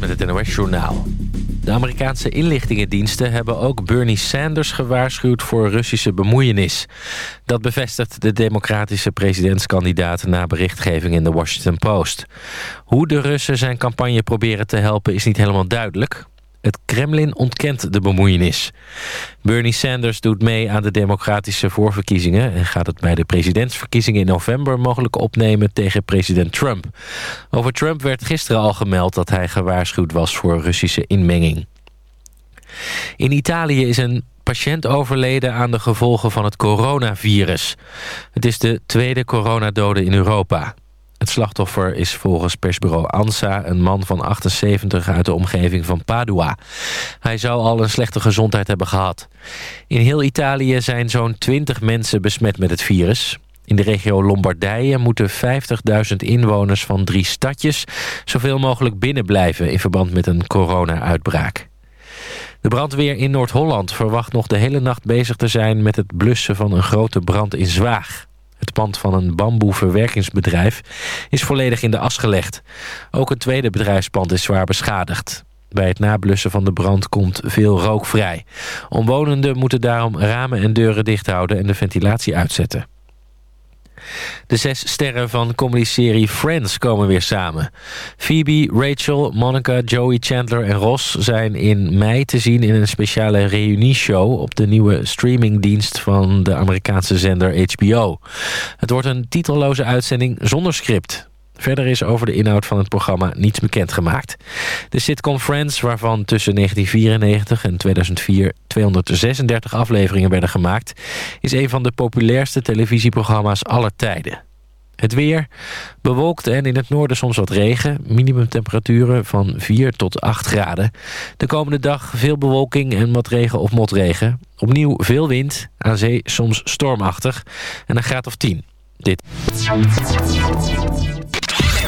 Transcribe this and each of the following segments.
Met het NOS-journaal. De Amerikaanse inlichtingendiensten hebben ook Bernie Sanders gewaarschuwd voor Russische bemoeienis. Dat bevestigt de democratische presidentskandidaat na berichtgeving in de Washington Post. Hoe de Russen zijn campagne proberen te helpen is niet helemaal duidelijk. Het Kremlin ontkent de bemoeienis. Bernie Sanders doet mee aan de democratische voorverkiezingen... en gaat het bij de presidentsverkiezingen in november mogelijk opnemen tegen president Trump. Over Trump werd gisteren al gemeld dat hij gewaarschuwd was voor Russische inmenging. In Italië is een patiënt overleden aan de gevolgen van het coronavirus. Het is de tweede coronadode in Europa. Het slachtoffer is volgens persbureau ANSA een man van 78 uit de omgeving van Padua. Hij zou al een slechte gezondheid hebben gehad. In heel Italië zijn zo'n 20 mensen besmet met het virus. In de regio Lombardije moeten 50.000 inwoners van drie stadjes... zoveel mogelijk binnenblijven in verband met een corona-uitbraak. De brandweer in Noord-Holland verwacht nog de hele nacht bezig te zijn... met het blussen van een grote brand in Zwaag. Het pand van een bamboeverwerkingsbedrijf is volledig in de as gelegd. Ook een tweede bedrijfspand is zwaar beschadigd. Bij het nablussen van de brand komt veel rook vrij. Omwonenden moeten daarom ramen en deuren dicht houden en de ventilatie uitzetten. De zes sterren van comedy-serie Friends komen weer samen. Phoebe, Rachel, Monica, Joey, Chandler en Ross zijn in mei te zien in een speciale reunieshow op de nieuwe streamingdienst van de Amerikaanse zender HBO. Het wordt een titelloze uitzending zonder script. Verder is over de inhoud van het programma niets bekendgemaakt. De sitcom Friends, waarvan tussen 1994 en 2004 236 afleveringen werden gemaakt... is een van de populairste televisieprogramma's aller tijden. Het weer, bewolkt en in het noorden soms wat regen. Minimumtemperaturen van 4 tot 8 graden. De komende dag veel bewolking en wat regen of motregen. Opnieuw veel wind, aan zee soms stormachtig en een graad of 10. Dit.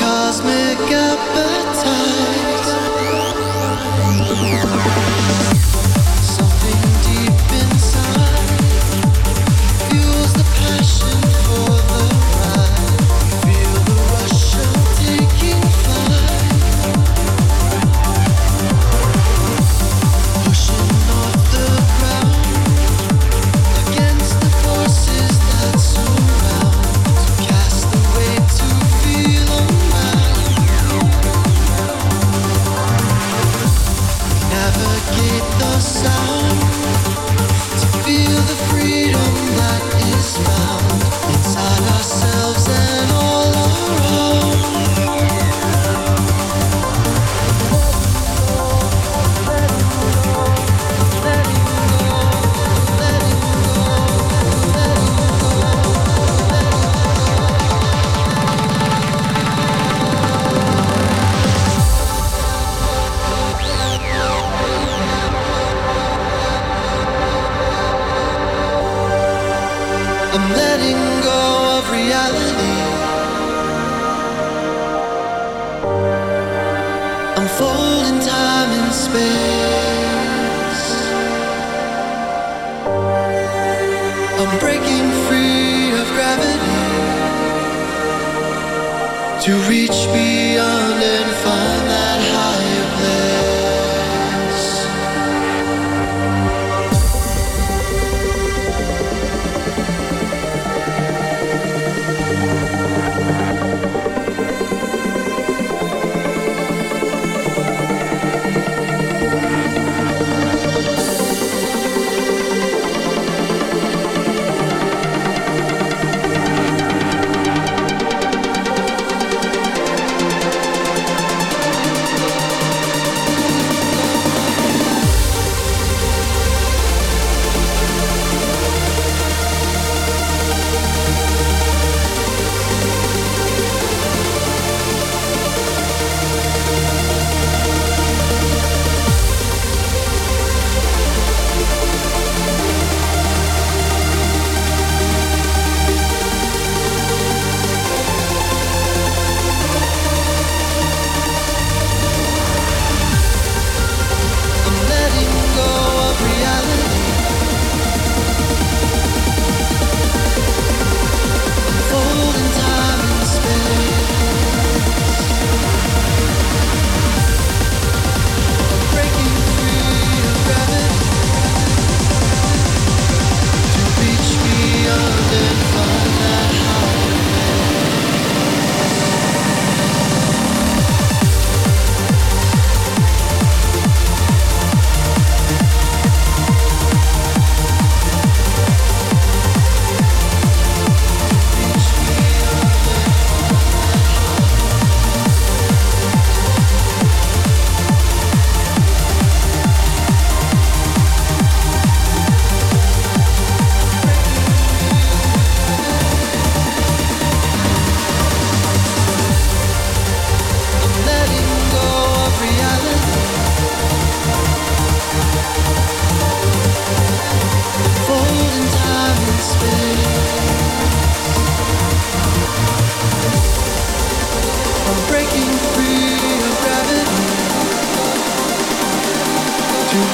cosmic appetite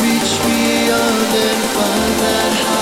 reach beyond and find that high.